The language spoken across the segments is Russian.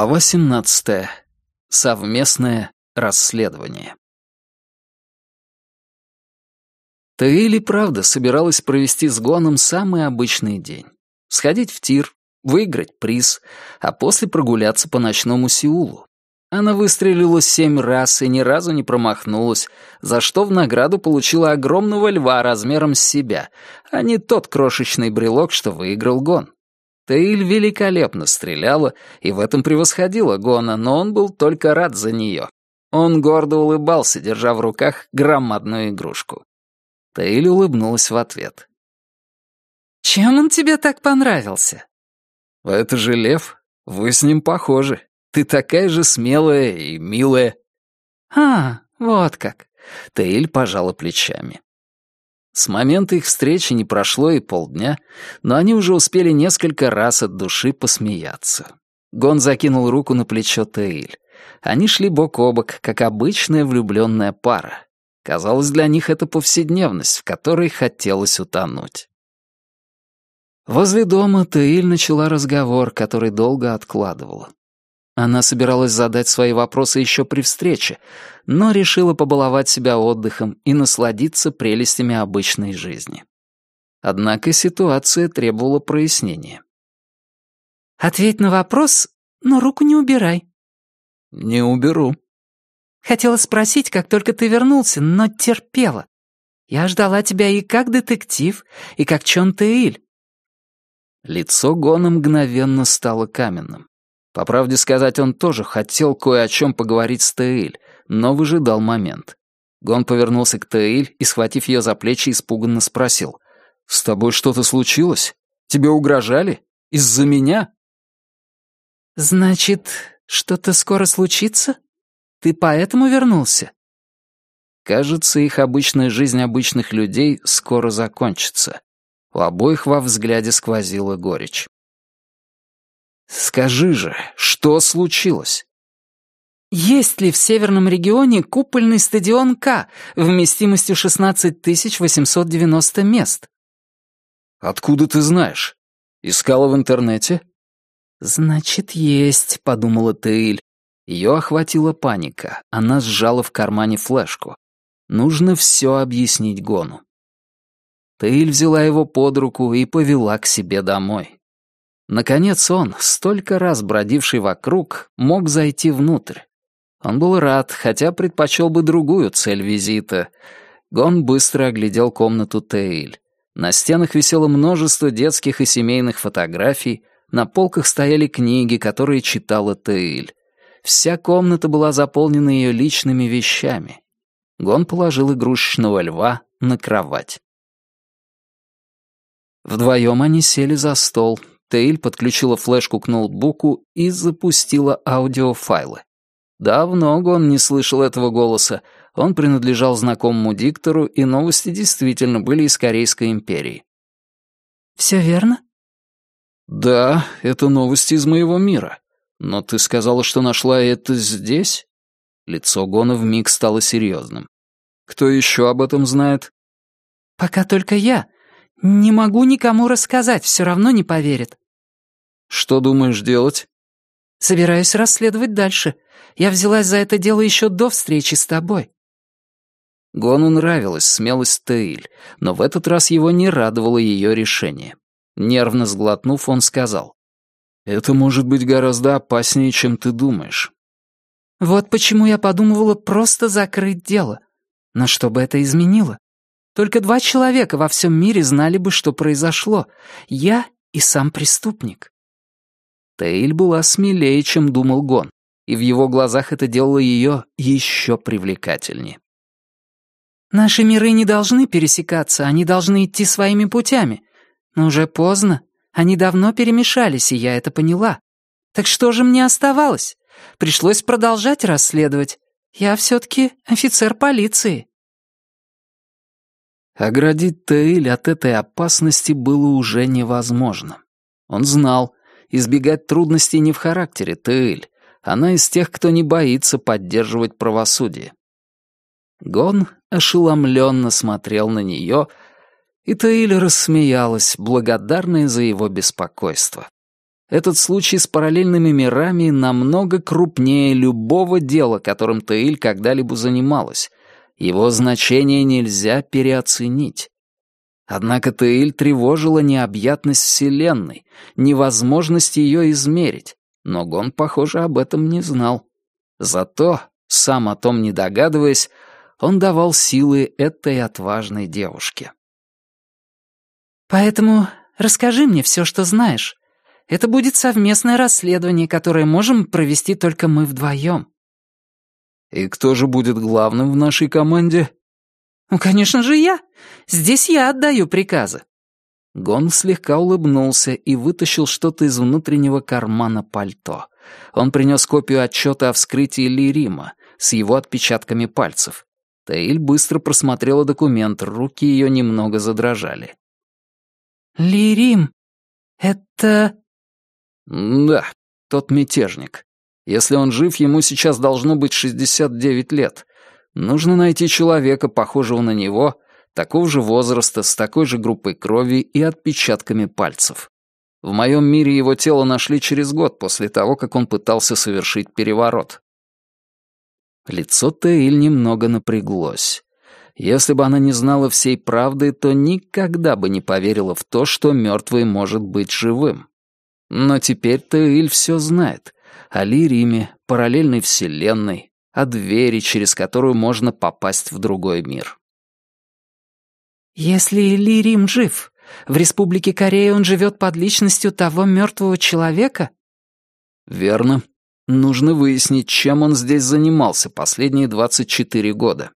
Глава 17. Совместное расследование. Таили правда собиралась провести с Гоном самый обычный день. Сходить в тир, выиграть приз, а после прогуляться по ночному Сеулу. Она выстрелила семь раз и ни разу не промахнулась, за что в награду получила огромного льва размером с себя, а не тот крошечный брелок, что выиграл Гон. Таиль великолепно стреляла и в этом превосходила Гона, но он был только рад за нее. Он гордо улыбался, держа в руках громадную игрушку. Таиль улыбнулась в ответ. «Чем он тебе так понравился?» «Это же лев. Вы с ним похожи. Ты такая же смелая и милая». «А, вот как». Таиль пожала плечами. С момента их встречи не прошло и полдня, но они уже успели несколько раз от души посмеяться. Гон закинул руку на плечо Тейль. Они шли бок о бок, как обычная влюбленная пара. Казалось, для них это повседневность, в которой хотелось утонуть. Возле дома Тейль начала разговор, который долго откладывала. Она собиралась задать свои вопросы еще при встрече, но решила побаловать себя отдыхом и насладиться прелестями обычной жизни. Однако ситуация требовала прояснения. «Ответь на вопрос, но руку не убирай». «Не уберу». «Хотела спросить, как только ты вернулся, но терпела. Я ждала тебя и как детектив, и как Чон Тэиль». Лицо Гона мгновенно стало каменным. По правде сказать, он тоже хотел кое о чем поговорить с Таэль, но выжидал момент. Гон повернулся к Таэль и, схватив ее за плечи, испуганно спросил. «С тобой что-то случилось? Тебе угрожали? Из-за меня?» «Значит, что-то скоро случится? Ты поэтому вернулся?» Кажется, их обычная жизнь обычных людей скоро закончится. У обоих во взгляде сквозила горечь. Скажи же, что случилось? Есть ли в северном регионе купольный стадион К вместимостью 16 890 мест? Откуда ты знаешь? Искала в интернете? Значит, есть, подумала Тейль. Ее охватила паника. Она сжала в кармане флешку. Нужно все объяснить Гону. Тейль взяла его под руку и повела к себе домой. Наконец он, столько раз бродивший вокруг, мог зайти внутрь. Он был рад, хотя предпочел бы другую цель визита. Гон быстро оглядел комнату Тейль. На стенах висело множество детских и семейных фотографий, на полках стояли книги, которые читала Тейль. Вся комната была заполнена ее личными вещами. Гон положил игрушечного льва на кровать. Вдвоем они сели за стол, Тейль подключила флешку к ноутбуку и запустила аудиофайлы. Давно Гон не слышал этого голоса. Он принадлежал знакомому диктору, и новости действительно были из Корейской империи. «Все верно?» «Да, это новости из моего мира. Но ты сказала, что нашла это здесь?» Лицо Гона вмиг стало серьезным. «Кто еще об этом знает?» «Пока только я. Не могу никому рассказать, все равно не поверят». «Что думаешь делать?» «Собираюсь расследовать дальше. Я взялась за это дело еще до встречи с тобой». Гону нравилась смелость Теиль, но в этот раз его не радовало ее решение. Нервно сглотнув, он сказал, «Это может быть гораздо опаснее, чем ты думаешь». «Вот почему я подумывала просто закрыть дело. Но что бы это изменило? Только два человека во всем мире знали бы, что произошло. Я и сам преступник. Тейль была смелее, чем думал Гон, и в его глазах это делало ее еще привлекательнее. «Наши миры не должны пересекаться, они должны идти своими путями. Но уже поздно. Они давно перемешались, и я это поняла. Так что же мне оставалось? Пришлось продолжать расследовать. Я все-таки офицер полиции». Оградить Тейль от этой опасности было уже невозможно. Он знал, Избегать трудностей не в характере Тейль. Она из тех, кто не боится поддерживать правосудие. Гон ошеломленно смотрел на нее, и Тейль рассмеялась, благодарная за его беспокойство. Этот случай с параллельными мирами намного крупнее любого дела, которым Таиль когда-либо занималась. Его значение нельзя переоценить. Однако Таиль тревожила необъятность Вселенной, невозможность ее измерить, но Гон, похоже, об этом не знал. Зато, сам о том не догадываясь, он давал силы этой отважной девушке. «Поэтому расскажи мне все, что знаешь. Это будет совместное расследование, которое можем провести только мы вдвоем». «И кто же будет главным в нашей команде?» «Ну, конечно же, я. Здесь я отдаю приказы». Гон слегка улыбнулся и вытащил что-то из внутреннего кармана пальто. Он принес копию отчета о вскрытии Лирима с его отпечатками пальцев. Таиль быстро просмотрела документ, руки ее немного задрожали. «Лирим, это...» «Да, тот мятежник. Если он жив, ему сейчас должно быть 69 лет. Нужно найти человека, похожего на него, такого же возраста, с такой же группой крови и отпечатками пальцев. В моем мире его тело нашли через год после того, как он пытался совершить переворот. Лицо Тейль немного напряглось. Если бы она не знала всей правды, то никогда бы не поверила в то, что мертвый может быть живым. Но теперь Тейль все знает. О Лириме, параллельной вселенной, о двери, через которую можно попасть в другой мир. «Если Лирим жив, в Республике Корея он живет под личностью того мертвого человека?» «Верно. Нужно выяснить, чем он здесь занимался последние 24 года».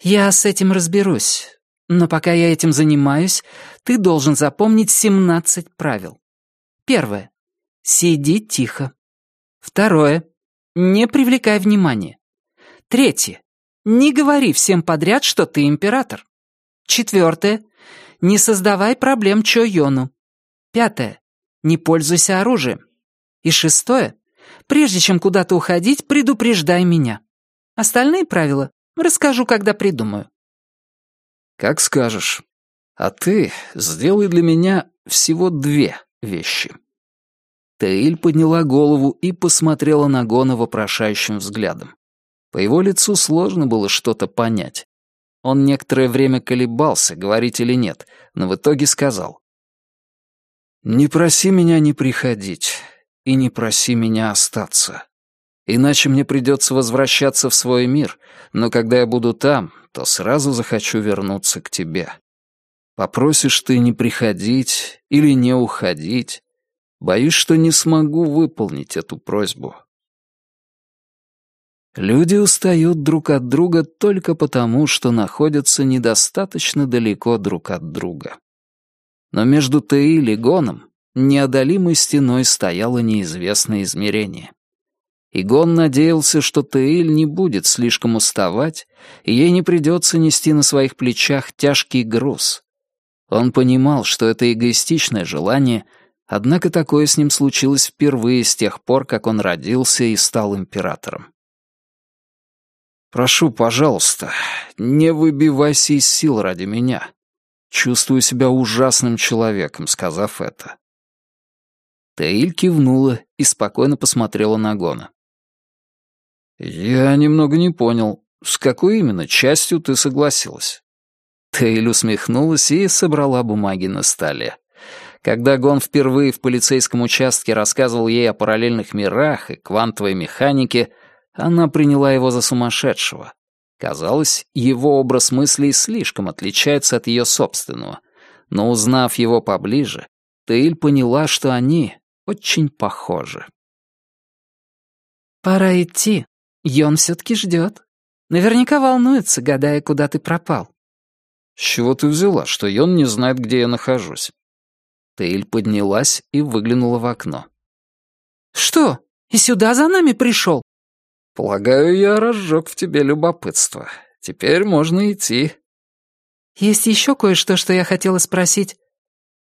«Я с этим разберусь. Но пока я этим занимаюсь, ты должен запомнить 17 правил. Первое. Сиди тихо. Второе. Не привлекай внимания. Третье. Не говори всем подряд, что ты император. Четвертое. Не создавай проблем Чо Йону. Пятое. Не пользуйся оружием. И шестое. Прежде чем куда-то уходить, предупреждай меня. Остальные правила расскажу, когда придумаю. Как скажешь. А ты сделай для меня всего две вещи. Таиль подняла голову и посмотрела на Гона вопрошающим взглядом. По его лицу сложно было что-то понять. Он некоторое время колебался, говорить или нет, но в итоге сказал. «Не проси меня не приходить, и не проси меня остаться. Иначе мне придется возвращаться в свой мир, но когда я буду там, то сразу захочу вернуться к тебе. Попросишь ты не приходить или не уходить, Боюсь, что не смогу выполнить эту просьбу. Люди устают друг от друга только потому, что находятся недостаточно далеко друг от друга. Но между Таиль и Гоном неодолимой стеной стояло неизвестное измерение. И Гон надеялся, что Таиль не будет слишком уставать, и ей не придется нести на своих плечах тяжкий груз. Он понимал, что это эгоистичное желание — Однако такое с ним случилось впервые с тех пор, как он родился и стал императором. «Прошу, пожалуйста, не выбивайся из сил ради меня. Чувствую себя ужасным человеком, сказав это». Таиль кивнула и спокойно посмотрела на Гона. «Я немного не понял, с какой именно частью ты согласилась?» Таиль усмехнулась и собрала бумаги на столе. Когда Гон впервые в полицейском участке рассказывал ей о параллельных мирах и квантовой механике, она приняла его за сумасшедшего. Казалось, его образ мыслей слишком отличается от ее собственного. Но узнав его поближе, Тейль поняла, что они очень похожи. «Пора идти. Йон все-таки ждет. Наверняка волнуется, гадая, куда ты пропал». «С чего ты взяла, что Йон не знает, где я нахожусь?» Тейль поднялась и выглянула в окно. «Что, и сюда за нами пришел?» «Полагаю, я разжег в тебе любопытство. Теперь можно идти». «Есть еще кое-что, что я хотела спросить.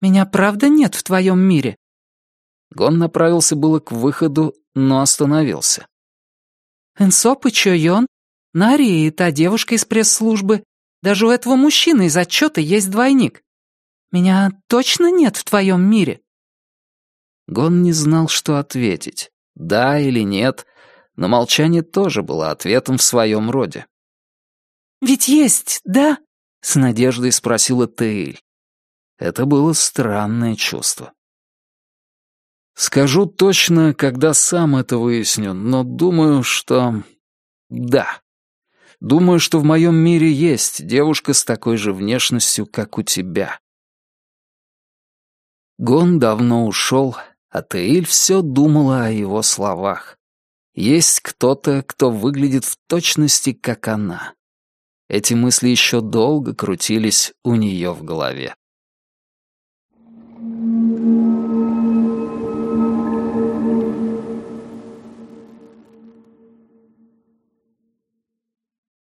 Меня правда нет в твоем мире?» Гон направился было к выходу, но остановился. «Энсоп и Чойон, Нари и та девушка из пресс-службы. Даже у этого мужчины из отчета есть двойник. Меня точно нет в твоем мире?» Гон не знал, что ответить. Да или нет, но молчание тоже было ответом в своем роде. «Ведь есть, да?» — с надеждой спросила Тейль. Это было странное чувство. Скажу точно, когда сам это выясню, но думаю, что... Да. Думаю, что в моем мире есть девушка с такой же внешностью, как у тебя. Гон давно ушел, а Теиль все думала о его словах. Есть кто-то, кто выглядит в точности, как она. Эти мысли еще долго крутились у нее в голове.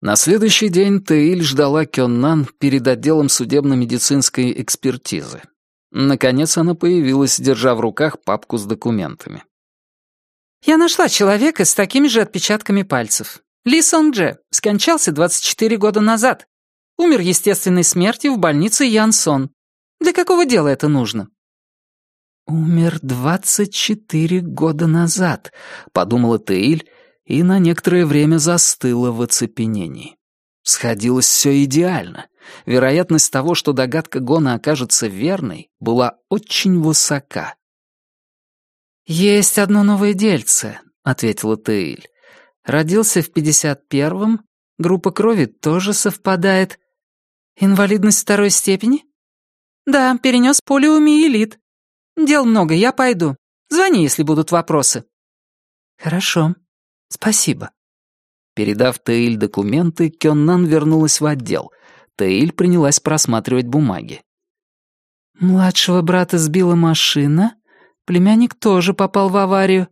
На следующий день Теиль ждала Кённан перед отделом судебно-медицинской экспертизы. Наконец она появилась, держа в руках папку с документами. «Я нашла человека с такими же отпечатками пальцев. Ли Сон Дже скончался 24 года назад. Умер естественной смертью в больнице Янсон. Для какого дела это нужно?» «Умер 24 года назад», — подумала Теиль, и на некоторое время застыла в оцепенении. Сходилось все идеально. Вероятность того, что догадка Гона окажется верной, была очень высока. «Есть одно новое дельце», — ответила Тейль. «Родился в 51-м, группа крови тоже совпадает. Инвалидность второй степени?» «Да, перенес полиомиелит. Дел много, я пойду. Звони, если будут вопросы». «Хорошо», «Спасибо». Передав Тейль документы, Кённан вернулась в отдел. Тейль принялась просматривать бумаги. «Младшего брата сбила машина. Племянник тоже попал в аварию.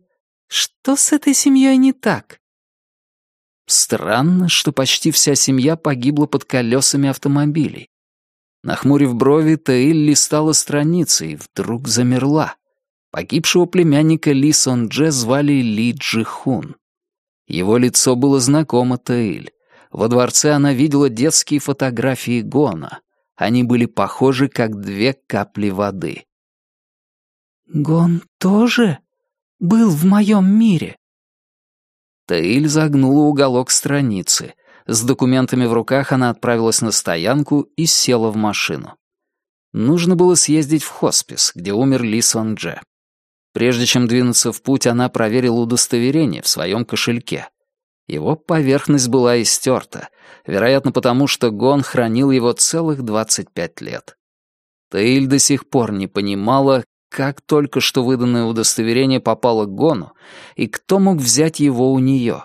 Что с этой семьей не так?» Странно, что почти вся семья погибла под колесами автомобилей. Нахмурив брови, Таиль листала страницы и вдруг замерла. Погибшего племянника Ли Сон Дже звали Ли Джи Хун. Его лицо было знакомо Таиль. Во дворце она видела детские фотографии Гона. Они были похожи, как две капли воды. «Гон тоже был в моем мире?» Таиль загнула уголок страницы. С документами в руках она отправилась на стоянку и села в машину. Нужно было съездить в хоспис, где умер Ли Сон Дже. Прежде чем двинуться в путь, она проверила удостоверение в своем кошельке. Его поверхность была истерта, вероятно, потому что Гон хранил его целых 25 лет. Таиль до сих пор не понимала, как только что выданное удостоверение попало к Гону и кто мог взять его у нее.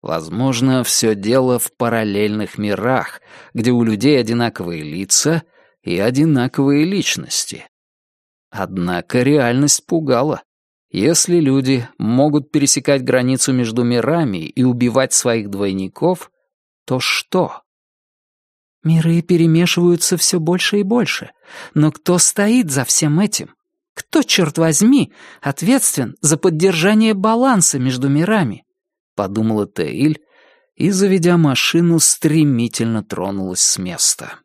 Возможно, все дело в параллельных мирах, где у людей одинаковые лица и одинаковые личности. Однако реальность пугала. Если люди могут пересекать границу между мирами и убивать своих двойников, то что? Миры перемешиваются все больше и больше. Но кто стоит за всем этим? Кто, черт возьми, ответственен за поддержание баланса между мирами? Подумала Теиль и, заведя машину, стремительно тронулась с места.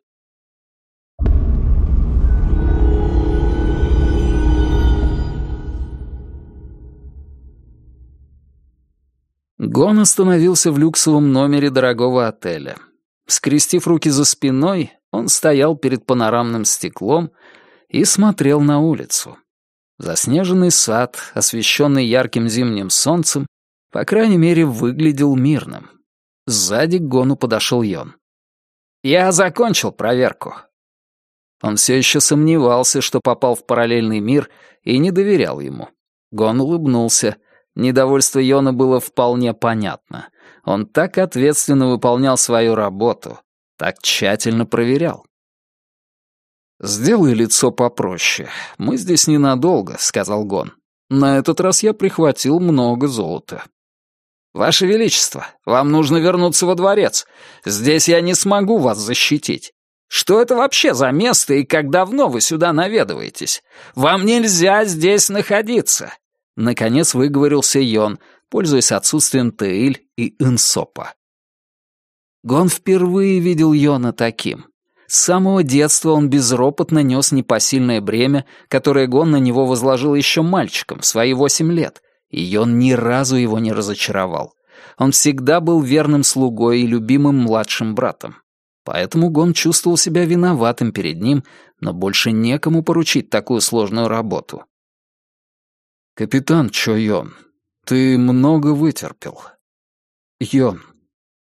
Гон остановился в люксовом номере дорогого отеля. Скрестив руки за спиной, он стоял перед панорамным стеклом и смотрел на улицу. Заснеженный сад, освещенный ярким зимним солнцем, по крайней мере, выглядел мирным. Сзади к Гону подошел Йон. «Я закончил проверку». Он все еще сомневался, что попал в параллельный мир, и не доверял ему. Гон улыбнулся — Недовольство Йона было вполне понятно. Он так ответственно выполнял свою работу, так тщательно проверял. «Сделай лицо попроще. Мы здесь ненадолго», — сказал Гон. «На этот раз я прихватил много золота». «Ваше Величество, вам нужно вернуться во дворец. Здесь я не смогу вас защитить. Что это вообще за место и как давно вы сюда наведываетесь? Вам нельзя здесь находиться. Наконец выговорился Йон, пользуясь отсутствием Теиль и Инсопа. Гон впервые видел Йона таким. С самого детства он безропотно нес непосильное бремя, которое Гон на него возложил еще мальчиком, в свои восемь лет, и он ни разу его не разочаровал. Он всегда был верным слугой и любимым младшим братом. Поэтому Гон чувствовал себя виноватым перед ним, но больше некому поручить такую сложную работу. «Капитан Чо Йон, ты много вытерпел. Йон,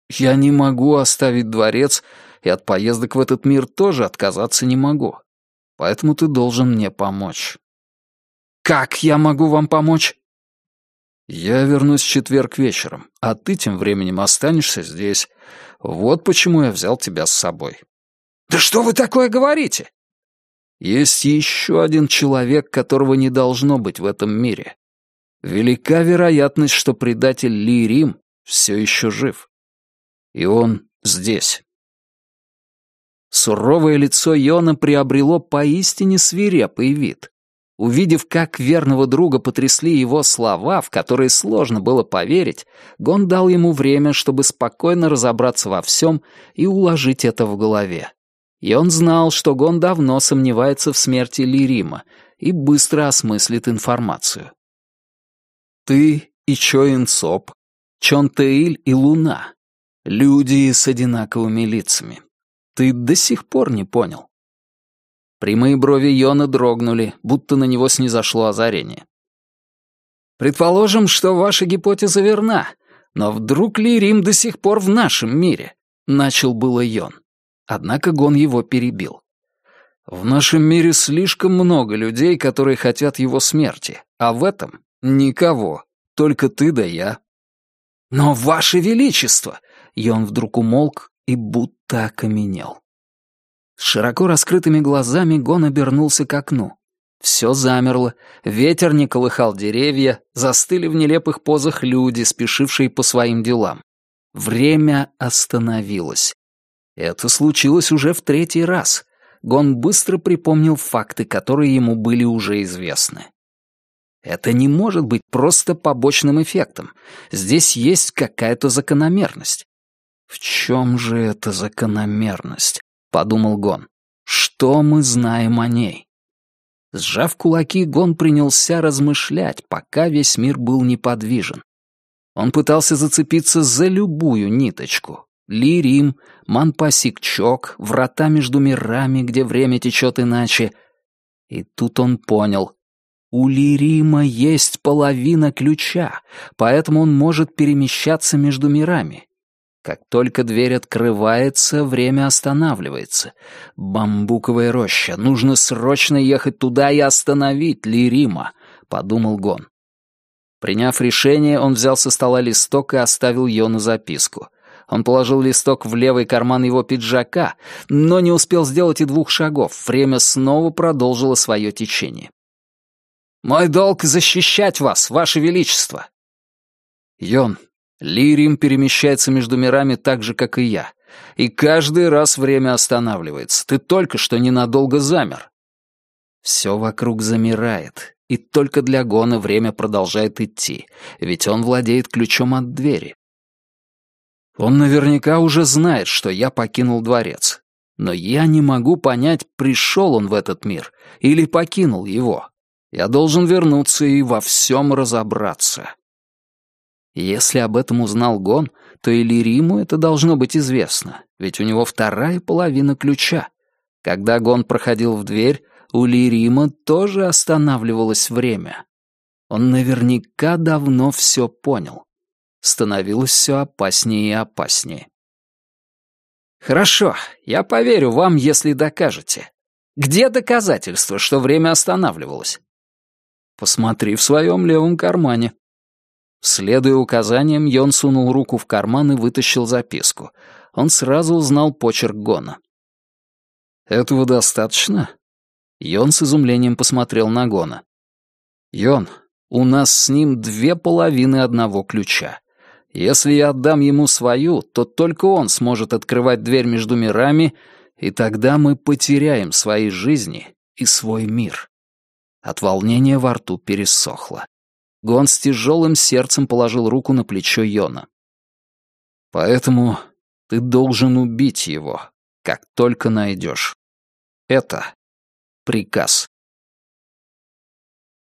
я не могу оставить дворец и от поездок в этот мир тоже отказаться не могу. Поэтому ты должен мне помочь». «Как я могу вам помочь?» «Я вернусь в четверг вечером, а ты тем временем останешься здесь. Вот почему я взял тебя с собой». «Да что вы такое говорите?» «Есть еще один человек, которого не должно быть в этом мире. Велика вероятность, что предатель Ли Рим все еще жив. И он здесь». Суровое лицо Йона приобрело поистине свирепый вид. Увидев, как верного друга потрясли его слова, в которые сложно было поверить, Гон дал ему время, чтобы спокойно разобраться во всем и уложить это в голове. И он знал, что Гон давно сомневается в смерти Лирима и быстро осмыслит информацию. «Ты и Чо Инсоп, Чон Тэиль и Луна. Люди с одинаковыми лицами. Ты до сих пор не понял. Прямые брови Йона дрогнули, будто на него снизошло озарение. «Предположим, что ваша гипотеза верна, но вдруг ли Рим до сих пор в нашем мире?» — начал было Йон. Однако Гон его перебил. «В нашем мире слишком много людей, которые хотят его смерти, а в этом никого, только ты да я». «Но, Ваше Величество!» — Йон вдруг умолк и будто окаменел. С широко раскрытыми глазами Гон обернулся к окну. Все замерло, ветер не колыхал деревья, застыли в нелепых позах люди, спешившие по своим делам. Время остановилось. Это случилось уже в третий раз. Гон быстро припомнил факты, которые ему были уже известны. Это не может быть просто побочным эффектом. Здесь есть какая-то закономерность. В чем же эта закономерность? Подумал Гон. Что мы знаем о ней? Сжав кулаки, Гон принялся размышлять, пока весь мир был неподвижен. Он пытался зацепиться за любую ниточку. Ли-Рим, Манпасик-Чок, врата между мирами, где время течет иначе. И тут он понял. У Ли-Рима есть половина ключа, поэтому он может перемещаться между мирами. Как только дверь открывается, время останавливается. Бамбуковая роща. Нужно срочно ехать туда и остановить Лирима, подумал Гон. Приняв решение, он взял со стола листок и оставил Йону записку. Он положил листок в левый карман его пиджака, но не успел сделать и двух шагов. Время снова продолжило свое течение. «Мой долг — защищать вас, ваше величество!» «Йон, Лирим перемещается между мирами так же, как и я. И каждый раз время останавливается. Ты только что ненадолго замер. Все вокруг замирает, и только для Гона время продолжает идти, ведь он владеет ключом от двери. Он наверняка уже знает, что я покинул дворец. Но я не могу понять, пришел он в этот мир или покинул его. Я должен вернуться и во всем разобраться. Если об этом узнал Гон, то и Лириму это должно быть известно, ведь у него вторая половина ключа. Когда Гон проходил в дверь, у Лирима тоже останавливалось время. Он наверняка давно все понял. Становилось все опаснее и опаснее. «Хорошо, я поверю вам, если докажете. Где доказательства, что время останавливалось?» «Посмотри в своем левом кармане», Следуя указаниям, Йон сунул руку в карман и вытащил записку. Он сразу узнал почерк Гона. «Этого достаточно?» Йон с изумлением посмотрел на Гона. «Йон, у нас с ним две половины одного ключа. Если я отдам ему свою, то только он сможет открывать дверь между мирами, и тогда мы потеряем свои жизни и свой мир». От волнения во рту пересохло. Гон с тяжелым сердцем положил руку на плечо Йона. «Поэтому ты должен убить его, как только найдешь. Это приказ.